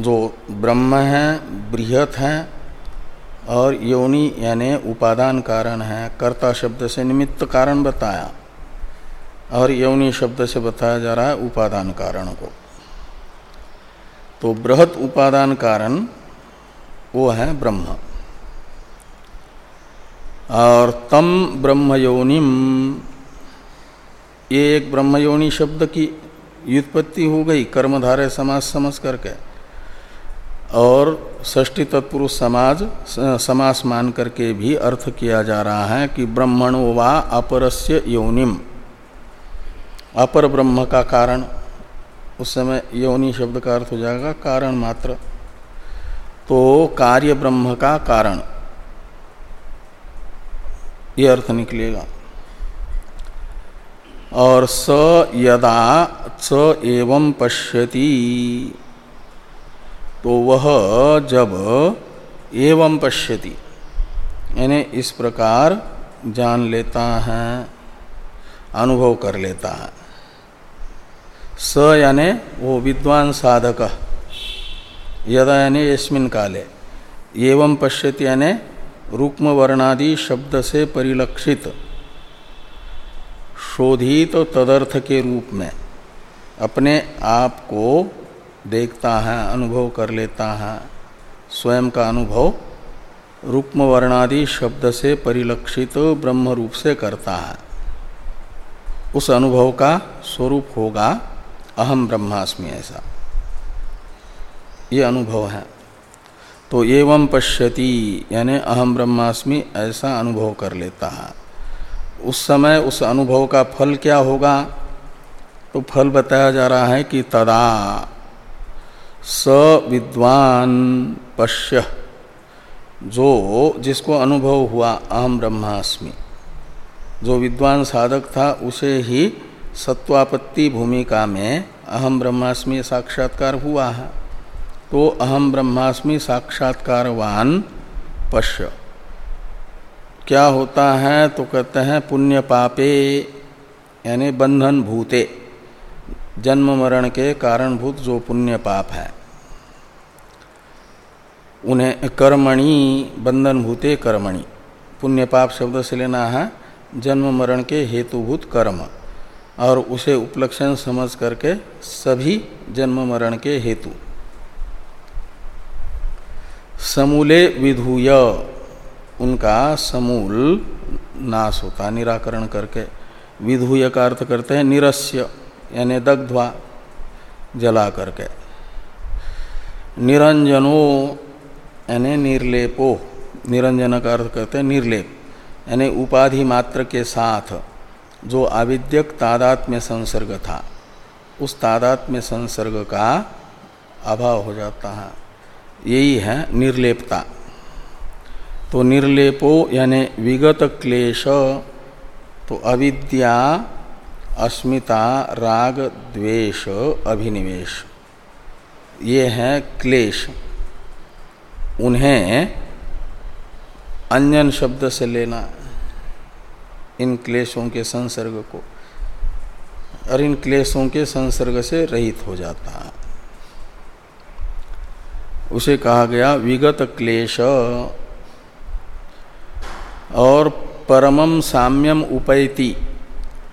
जो ब्रह्म है, बृहत है, और योनि यानी उपादान कारण है, कर्ता शब्द से निमित्त कारण बताया, और यौनी शब्द से बताया जा रहा है उपादान कारण को। तो बृहत उपादान कारण, वो है ब्रह्म। और तम ब्रह्मयोनिम, ये एक ब्रह्मयोनि शब्द की व्युत्पत्ति हो गई, कर्मधारय समाज समझ करके। और षष्टी तत्पुरुष समाज, समास मान करके भी अर्थ किया जा रहा है कि ब्रह्मणो वा अपरस्य योनिम। अपर ब्रह्म का कारण, उस समय योनि शब्द का अर्थ हो जाएगा कारण मात्र। तो कार्य ब्रह्म का कारण। ये अर्थ निकलेगा। और स यदा च एवं पश्यति। तो वह जब एवं पश्यति, यानी इस प्रकार जान लेता है, अनुभव कर लेता है। स यानि वो विद्वान साधक, यदा यानी यस्मिन काले, एवं पश्यति यानी रुक्म वर्णादि शब्द से परिलक्षित। शोधित तो तदर्थ के रूप में अपने आप को देखता है, अनुभव कर लेता है, स्वयं का अनुभव रुक्म वर्णादि शब्द से परिलक्षित ब्रह्म रूप से करता है। उस अनुभव का स्वरूप होगा अहम ब्रह्मास्मि ऐसा। ये अनुभव है। तो एवं पश्यति, यानी अहम ब्रह्मास्मि ऐसा अनुभव कर लेता है। उस समय उस अनुभव का फल क्या होगा? तो फल बताया जा रहा है कि तदा स विद्वान पश्य, जो जिसको अनुभव हुआ अहम ब्रह्मास्मि, जो विद्वान साधक था, उसे ही सत्वापत्ति भूमिका में अहम ब्रह्मास्मि साक्षात्कार हुआ है। तो अहम ब्रह्मास्मि साक्षात्कारवान पश्य। क्या होता है तो कहते हैं पुण्य पापे, यानी बंधन भूते। जन्म मरण के कारणभूत जो पुण्य पाप है। उन्हें कर्मणि, बंधन भूते कर्मणि। पुण्य पाप शब्द से लेना है जन्म मरण के हेतुभूत कर्म। और उसे उपलक्षण समझ करके सभी जन्म मरण के हेतु। समूले विधुय। उनका समूल नाश होता निराकरण करके। विधुय का अर्थ करते हैं, निरस्य, यानी दग्ध्वा, जला करके। निरंजनो, यानी निर्लेपो। निरंजन का अर्थ करते हैं, निर्लेप। यानी उपाधि मात्र के साथ जो आविद्यक तादात्म्य संसर्ग था, उस तादात्म्य संसर्ग का अभाव हो जाता है। यही है निर्लेपता। तो निर्लेपो यानी विगत क्लेश तो अविद्या, अस्मिता, राग, द्वेष, अभिनिवेश। ये हैं क्लेश। उन्हें अंजन शब्द से लेना, इन क्लेशों के संसर्ग को, और इन क्लेशों के संसर्ग से रहित हो जाता। है उसे कहा गया विगत क्लेश। और परमम साम्यम उपैति।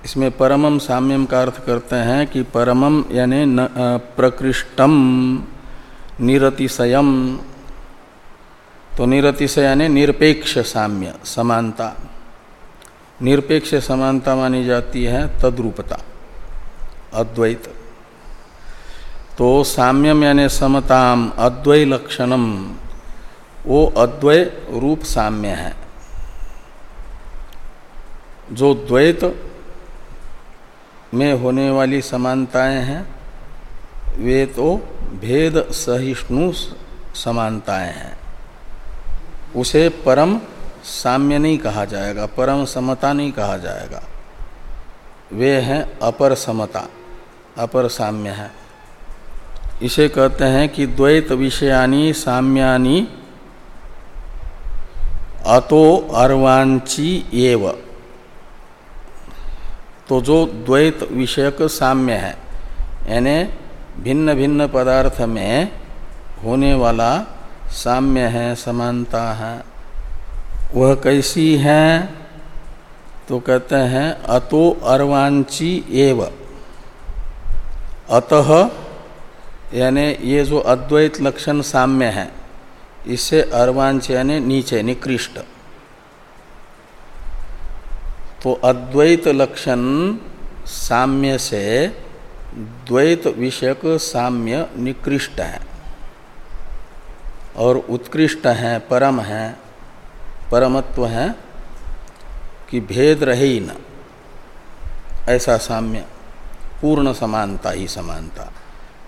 इसमें परमम साम्यम का अर्थ करते हैं कि परमम यानी प्रकृष्टम निरतिशयम तो निरतिशय यानी निरपेक्ष साम्य, समानता। निरपेक्ष समानता मानी जाती है तद्रूपता, अद्वैत। तो साम्यम यानी समताम अद्वै लक्षणम वो अद्वै रूप साम्य है। जो द्वैत में होने वाली समानताएँ हैं, वे तो भेद सहिष्णु समानताएँ हैं। उसे परम साम्य नहीं कहा जाएगा, परम समता नहीं कहा जाएगा। वे हैं अपर समता, अपर साम्य है। इसे कहते हैं कि द्वैत विषयानी, साम्यानी, अतो अर्वांची एव। तो जो द्वैत विषयक साम्य है, यानी भिन्न भिन्न पदार्थ में होने वाला साम्य है, समानता है, वह कैसी है? तो कहते हैं, अतो अर्वांची एव। अतः, यानी ये जो अद्वैत लक्षण साम्य है इससे अर्वांच यानी नीचे, निकृष्ट। तो अद्वैत लक्षण साम्य से द्वैत विषयक साम्य निकृष्ट है। और उत्कृष्ट है, परम है, परमत्व है कि भेद रहे ही न। ऐसा साम्य, पूर्ण समानता ही समानता।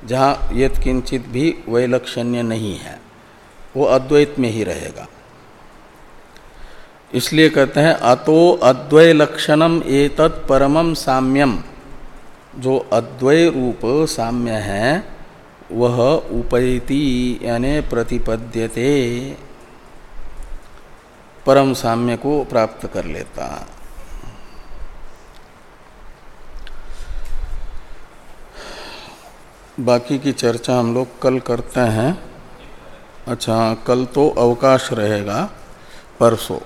जहाँ यथ किंचित भी वैलक्षण्य नहीं है, वो अद्वैत में ही रहेगा। इसलिए कहते हैं, अतो अद्वय लक्षणम एतत् परमम साम्यम जो अद्वय रूप साम्य है, वह उपैति यानि प्रतिपद्यते। परम साम्य को प्राप्त कर लेता। बाकी की चर्चा हम लोग कल करते हैं। अच्छा कल तो अवकाश रहेगा, परसों।